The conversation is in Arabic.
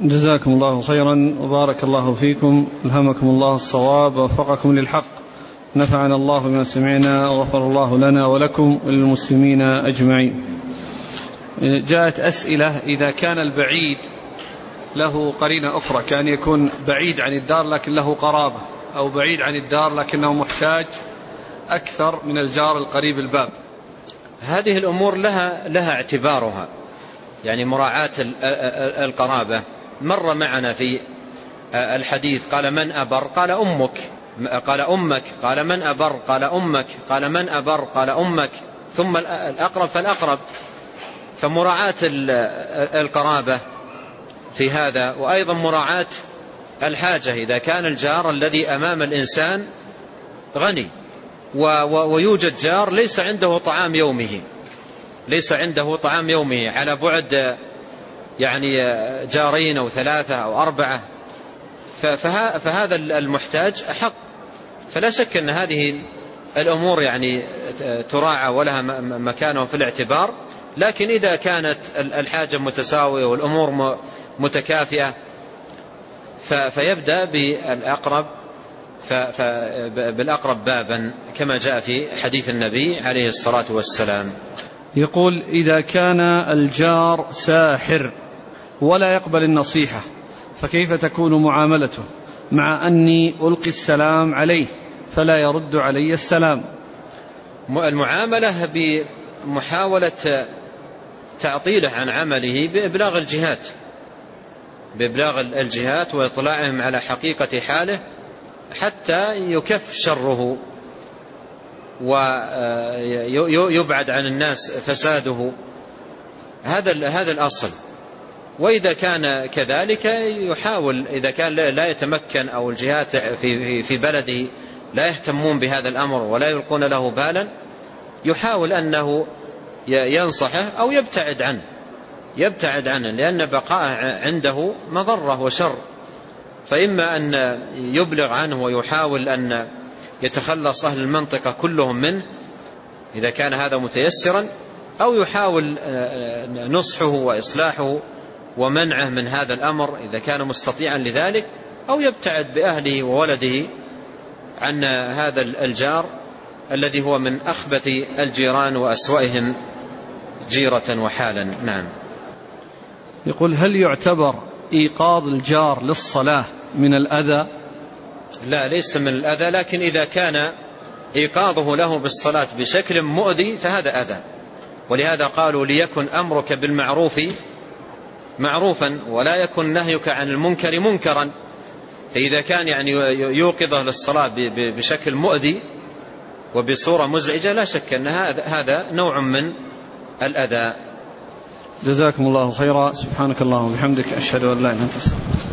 جزاكم الله خيرا وبارك الله فيكم ألهمكم الله الصواب ووفقكم للحق. نفعنا الله بما سمعنا وغفر الله لنا ولكم وللمسلمين أجمعين. جاءت أسئلة إذا كان البعيد له قرينة أخرى كان يكون بعيد عن الدار لكن له قرابة أو بعيد عن الدار لكنه محتاج أكثر من الجار القريب الباب. هذه الأمور لها لها اعتبارها يعني مراعاة القرابة. مر معنا في الحديث قال من أبر؟ قال أمك. قال أمك. قال من أبر؟ قال أمك. قال من أبر؟ قال أمك. ثم الأقرب فالأقرب. فمراعاة القرابة في هذا وأيضا مراعاة الحاجة. إذا كان الجار الذي أمام الإنسان غني ويوجد جار ليس عنده طعام يومه. ليس عنده طعام يومه. على بعد يعني جارين أو ثلاثة أو أربعة. فهذا المحتاج أحق. فلا شك أن هذه الأمور يعني تراعى ولها مكانة في الاعتبار. لكن إذا كانت الحاجة متساوية والأمور متكافئة فيبدأ بالأقرب بالأقرب بابا كما جاء في حديث النبي عليه الصلاة والسلام. يقول إذا كان الجار ساحر ولا يقبل النصيحة فكيف تكون معاملته؟ مع أني ألقي السلام عليه فلا يرد علي السلام. المعاملة بمحاولة تعطيله عن عمله بإبلاغ الجهات بإبلاغ الجهات وإطلاعهم على حقيقة حاله حتى يكف شره ويبعد عن الناس فساده. هذا هذا الأصل. وإذا كان كذلك يحاول إذا كان لا يتمكن أو الجهات في في بلده لا يهتمون بهذا الأمر ولا يلقون له بالا يحاول أنه ينصحه أو يبتعد عنه. يبتعد عنه لأن بقاءه عنده مضرة وشر. فإما أن يبلغ عنه ويحاول أن يتخلص أهل المنطقة كلهم منه إذا كان هذا متيسرا أو يحاول نصحه وإصلاحه ومنعه من هذا الأمر إذا كان مستطيعا لذلك أو يبتعد بأهله وولده عن هذا الجار الذي هو من أخبث الجيران وأسوأهم جيرة وحالا. نعم. يقول هل يعتبر إيقاظ الجار للصلاة من الأذى؟ لا ليس من الأذى لكن إذا كان إيقاظه له بالصلاة بشكل مؤذي فهذا أذى. ولهذا قالوا ليكن أمرك بالمعروف معروفا ولا يكن نهيك عن المنكر منكرا. فإذا كان يعني يوقظه للصلاة بشكل مؤذي وبصورة مزعجة لا شك أن هذا نوع من الأذى. جزاكم الله خيرا. سبحانك اللهم وبحمدك أشهد أن لا إله إلا أنت أستغفرك.